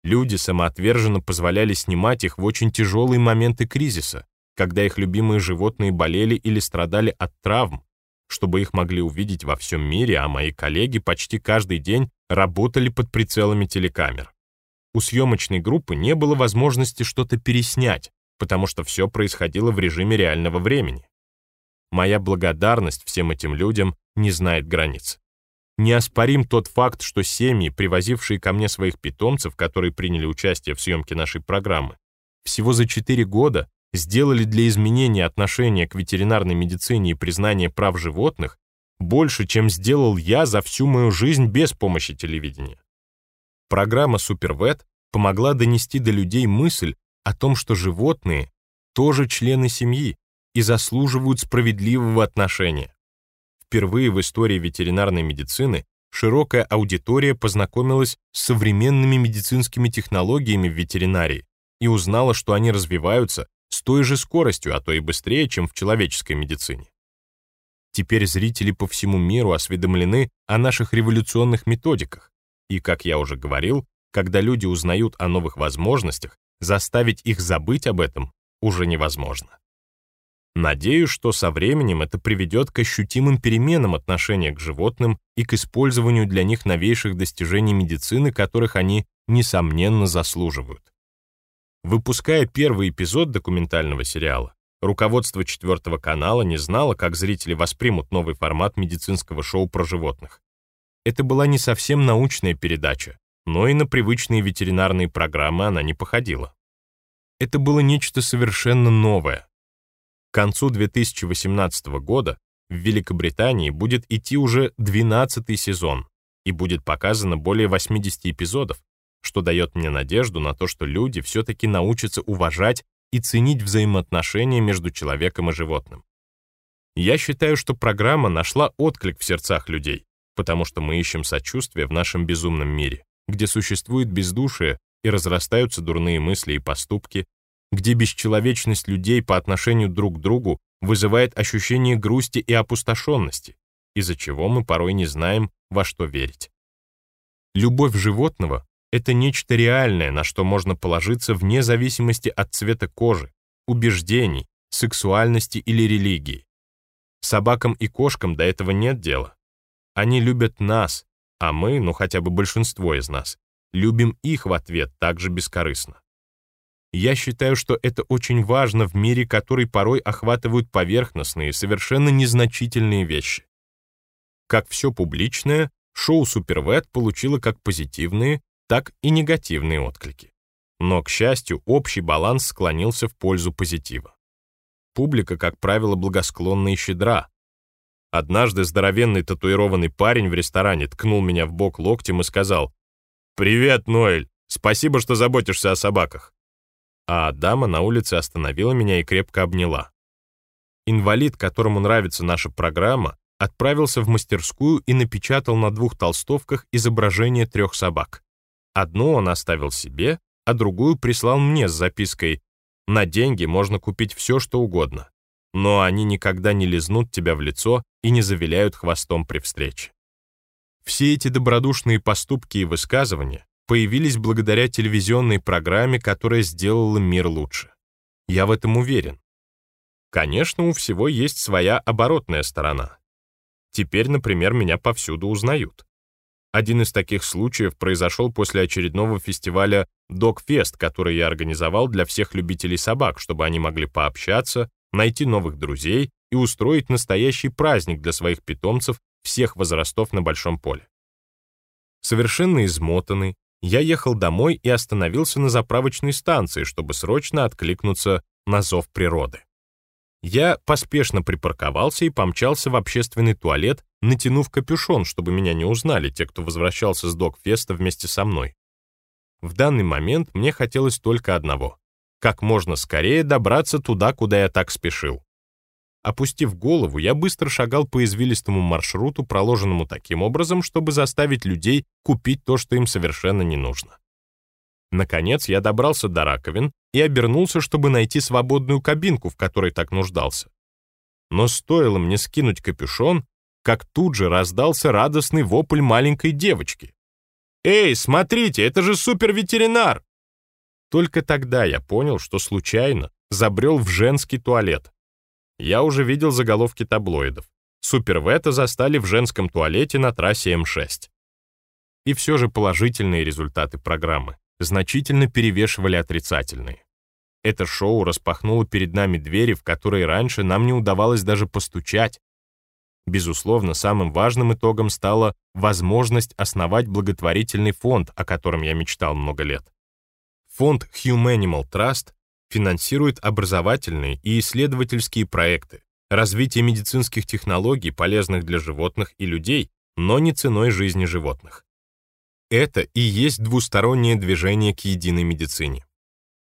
S1: Люди самоотверженно позволяли снимать их в очень тяжелые моменты кризиса, когда их любимые животные болели или страдали от травм, чтобы их могли увидеть во всем мире, а мои коллеги почти каждый день работали под прицелами телекамер. У съемочной группы не было возможности что-то переснять, потому что все происходило в режиме реального времени. Моя благодарность всем этим людям не знает границ. Неоспорим тот факт, что семьи, привозившие ко мне своих питомцев, которые приняли участие в съемке нашей программы, всего за 4 года сделали для изменения отношения к ветеринарной медицине и признания прав животных больше, чем сделал я за всю мою жизнь без помощи телевидения. Программа «Супервет» помогла донести до людей мысль о том, что животные тоже члены семьи и заслуживают справедливого отношения. Впервые в истории ветеринарной медицины широкая аудитория познакомилась с современными медицинскими технологиями в ветеринарии, и узнала, что они развиваются той же скоростью, а то и быстрее, чем в человеческой медицине. Теперь зрители по всему миру осведомлены о наших революционных методиках, и, как я уже говорил, когда люди узнают о новых возможностях, заставить их забыть об этом уже невозможно. Надеюсь, что со временем это приведет к ощутимым переменам отношения к животным и к использованию для них новейших достижений медицины, которых они, несомненно, заслуживают. Выпуская первый эпизод документального сериала, руководство четвертого канала не знало, как зрители воспримут новый формат медицинского шоу про животных. Это была не совсем научная передача, но и на привычные ветеринарные программы она не походила. Это было нечто совершенно новое. К концу 2018 года в Великобритании будет идти уже 12 сезон и будет показано более 80 эпизодов, что дает мне надежду на то, что люди все-таки научатся уважать и ценить взаимоотношения между человеком и животным. Я считаю, что программа нашла отклик в сердцах людей, потому что мы ищем сочувствие в нашем безумном мире где существует бездушие и разрастаются дурные мысли и поступки, где бесчеловечность людей по отношению друг к другу вызывает ощущение грусти и опустошенности, из-за чего мы порой не знаем, во что верить. Любовь животного — это нечто реальное, на что можно положиться вне зависимости от цвета кожи, убеждений, сексуальности или религии. Собакам и кошкам до этого нет дела. Они любят нас, а мы, ну хотя бы большинство из нас, любим их в ответ так же бескорыстно. Я считаю, что это очень важно в мире, который порой охватывают поверхностные, совершенно незначительные вещи. Как все публичное, шоу «Супервет» получило как позитивные, так и негативные отклики. Но, к счастью, общий баланс склонился в пользу позитива. Публика, как правило, благосклонна и щедра, Однажды здоровенный татуированный парень в ресторане ткнул меня в бок локтем и сказал «Привет, Ноэль! Спасибо, что заботишься о собаках!» А дама на улице остановила меня и крепко обняла. Инвалид, которому нравится наша программа, отправился в мастерскую и напечатал на двух толстовках изображение трех собак. Одну он оставил себе, а другую прислал мне с запиской «На деньги можно купить все, что угодно но они никогда не лизнут тебя в лицо и не завиляют хвостом при встрече. Все эти добродушные поступки и высказывания появились благодаря телевизионной программе, которая сделала мир лучше. Я в этом уверен. Конечно, у всего есть своя оборотная сторона. Теперь, например, меня повсюду узнают. Один из таких случаев произошел после очередного фестиваля Dogfest, который я организовал для всех любителей собак, чтобы они могли пообщаться, найти новых друзей и устроить настоящий праздник для своих питомцев всех возрастов на большом поле. Совершенно измотанный, я ехал домой и остановился на заправочной станции, чтобы срочно откликнуться на зов природы. Я поспешно припарковался и помчался в общественный туалет, натянув капюшон, чтобы меня не узнали те, кто возвращался с Докфеста вместе со мной. В данный момент мне хотелось только одного как можно скорее добраться туда, куда я так спешил. Опустив голову, я быстро шагал по извилистому маршруту, проложенному таким образом, чтобы заставить людей купить то, что им совершенно не нужно. Наконец я добрался до раковин и обернулся, чтобы найти свободную кабинку, в которой так нуждался. Но стоило мне скинуть капюшон, как тут же раздался радостный вопль маленькой девочки. «Эй, смотрите, это же суперветеринар! Только тогда я понял, что случайно забрел в женский туалет. Я уже видел заголовки таблоидов. Супервета застали в женском туалете на трассе М6. И все же положительные результаты программы значительно перевешивали отрицательные. Это шоу распахнуло перед нами двери, в которые раньше нам не удавалось даже постучать. Безусловно, самым важным итогом стала возможность основать благотворительный фонд, о котором я мечтал много лет. Фонд Humanimal Trust финансирует образовательные и исследовательские проекты, развитие медицинских технологий, полезных для животных и людей, но не ценой жизни животных. Это и есть двустороннее движение к единой медицине.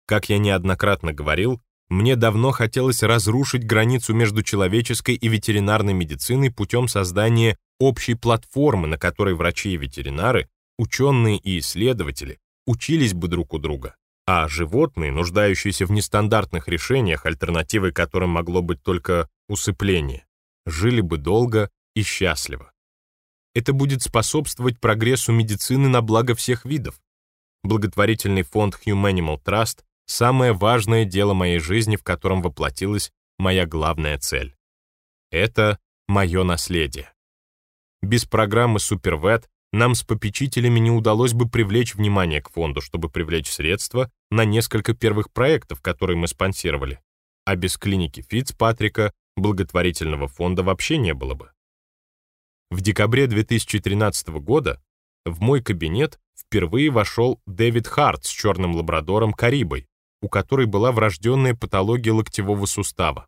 S1: Как я неоднократно говорил, мне давно хотелось разрушить границу между человеческой и ветеринарной медициной путем создания общей платформы, на которой врачи и ветеринары, ученые и исследователи учились бы друг у друга, а животные, нуждающиеся в нестандартных решениях, альтернативой которым могло быть только усыпление, жили бы долго и счастливо. Это будет способствовать прогрессу медицины на благо всех видов. Благотворительный фонд Humanimal Trust — самое важное дело моей жизни, в котором воплотилась моя главная цель. Это мое наследие. Без программы SuperVet нам с попечителями не удалось бы привлечь внимание к фонду, чтобы привлечь средства на несколько первых проектов, которые мы спонсировали. А без клиники Фицпатрика благотворительного фонда вообще не было бы. В декабре 2013 года в мой кабинет впервые вошел Дэвид Харт с черным лабрадором Карибой, у которой была врожденная патология локтевого сустава.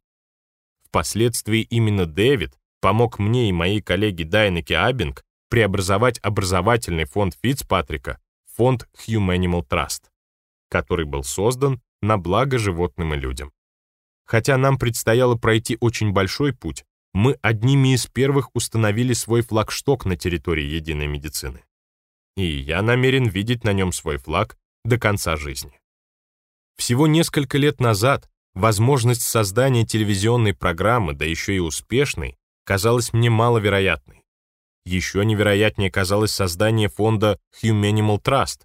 S1: Впоследствии именно Дэвид помог мне и моей коллеге Дайнеке Абинг преобразовать образовательный фонд Фицпатрика в фонд Humanimal Trust, который был создан на благо животным и людям. Хотя нам предстояло пройти очень большой путь, мы одними из первых установили свой флагшток на территории единой медицины. И я намерен видеть на нем свой флаг до конца жизни. Всего несколько лет назад возможность создания телевизионной программы, да еще и успешной, казалась мне маловероятной. Еще невероятнее казалось создание фонда Humanimal Trust.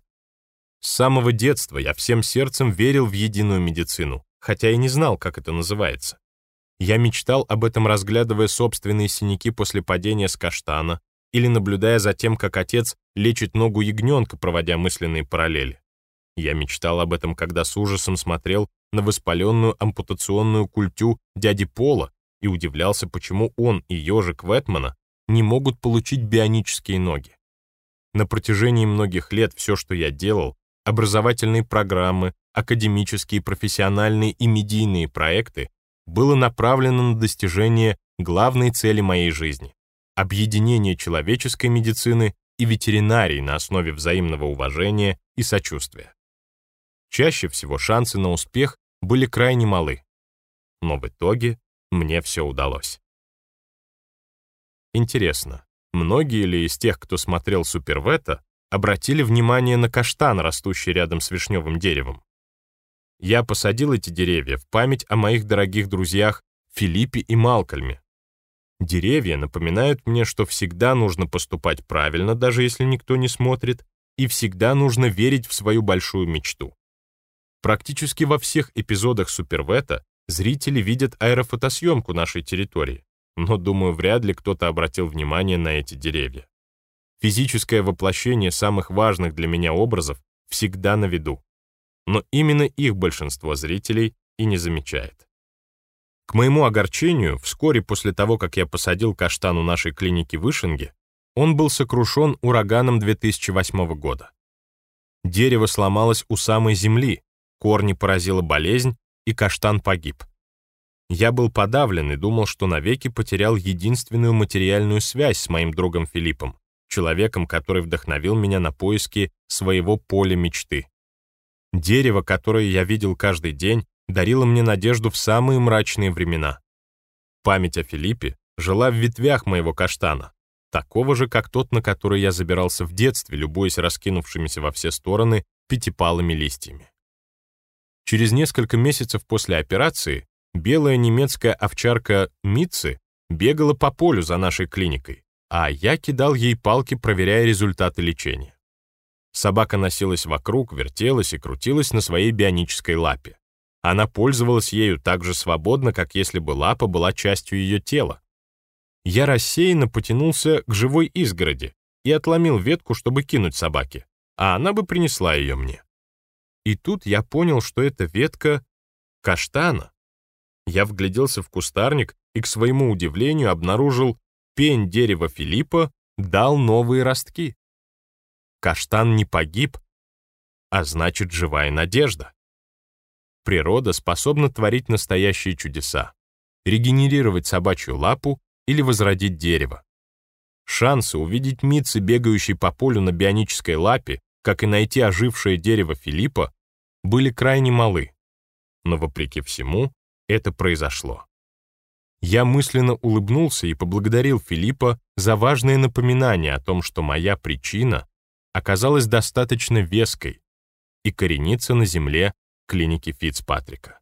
S1: С самого детства я всем сердцем верил в единую медицину, хотя и не знал, как это называется. Я мечтал об этом, разглядывая собственные синяки после падения с каштана или наблюдая за тем, как отец лечит ногу ягненка, проводя мысленные параллели. Я мечтал об этом, когда с ужасом смотрел на воспаленную ампутационную культю дяди Пола и удивлялся, почему он и ежик Вэтмана не могут получить бионические ноги. На протяжении многих лет все, что я делал, образовательные программы, академические, профессиональные и медийные проекты, было направлено на достижение главной цели моей жизни — объединение человеческой медицины и ветеринарии на основе взаимного уважения и сочувствия. Чаще всего шансы на успех были крайне малы. Но в итоге мне все удалось. Интересно, многие ли из тех, кто смотрел Супервета, обратили внимание на каштан, растущий рядом с вишневым деревом? Я посадил эти деревья в память о моих дорогих друзьях Филиппе и Малкольме. Деревья напоминают мне, что всегда нужно поступать правильно, даже если никто не смотрит, и всегда нужно верить в свою большую мечту. Практически во всех эпизодах Супервета зрители видят аэрофотосъемку нашей территории, но, думаю, вряд ли кто-то обратил внимание на эти деревья. Физическое воплощение самых важных для меня образов всегда на виду, но именно их большинство зрителей и не замечает. К моему огорчению, вскоре после того, как я посадил каштан у нашей клиники в Ишинге, он был сокрушен ураганом 2008 года. Дерево сломалось у самой земли, корни поразила болезнь, и каштан погиб. Я был подавлен и думал, что навеки потерял единственную материальную связь с моим другом Филиппом, человеком, который вдохновил меня на поиски своего поля мечты. Дерево, которое я видел каждый день, дарило мне надежду в самые мрачные времена. Память о Филиппе жила в ветвях моего каштана, такого же, как тот, на который я забирался в детстве, любуясь раскинувшимися во все стороны пятипалыми листьями. Через несколько месяцев после операции белая немецкая овчарка Митцы бегала по полю за нашей клиникой, а я кидал ей палки, проверяя результаты лечения. Собака носилась вокруг, вертелась и крутилась на своей бионической лапе. Она пользовалась ею так же свободно, как если бы лапа была частью ее тела. Я рассеянно потянулся к живой изгороди и отломил ветку, чтобы кинуть собаке, а она бы принесла ее мне. И тут я понял, что это ветка каштана. Я вгляделся в кустарник и, к своему удивлению, обнаружил, пень дерева Филиппа дал новые ростки. Каштан не погиб, а значит, живая надежда. Природа способна творить настоящие чудеса, регенерировать собачью лапу или возродить дерево. Шансы увидеть Митцы, бегающей по полю на бионической лапе, как и найти ожившее дерево Филиппа, были крайне малы. Но вопреки всему, это произошло. Я мысленно улыбнулся и поблагодарил Филиппа за важное напоминание о том, что моя причина оказалась достаточно веской, и корениться на земле клиники Фицпатрика.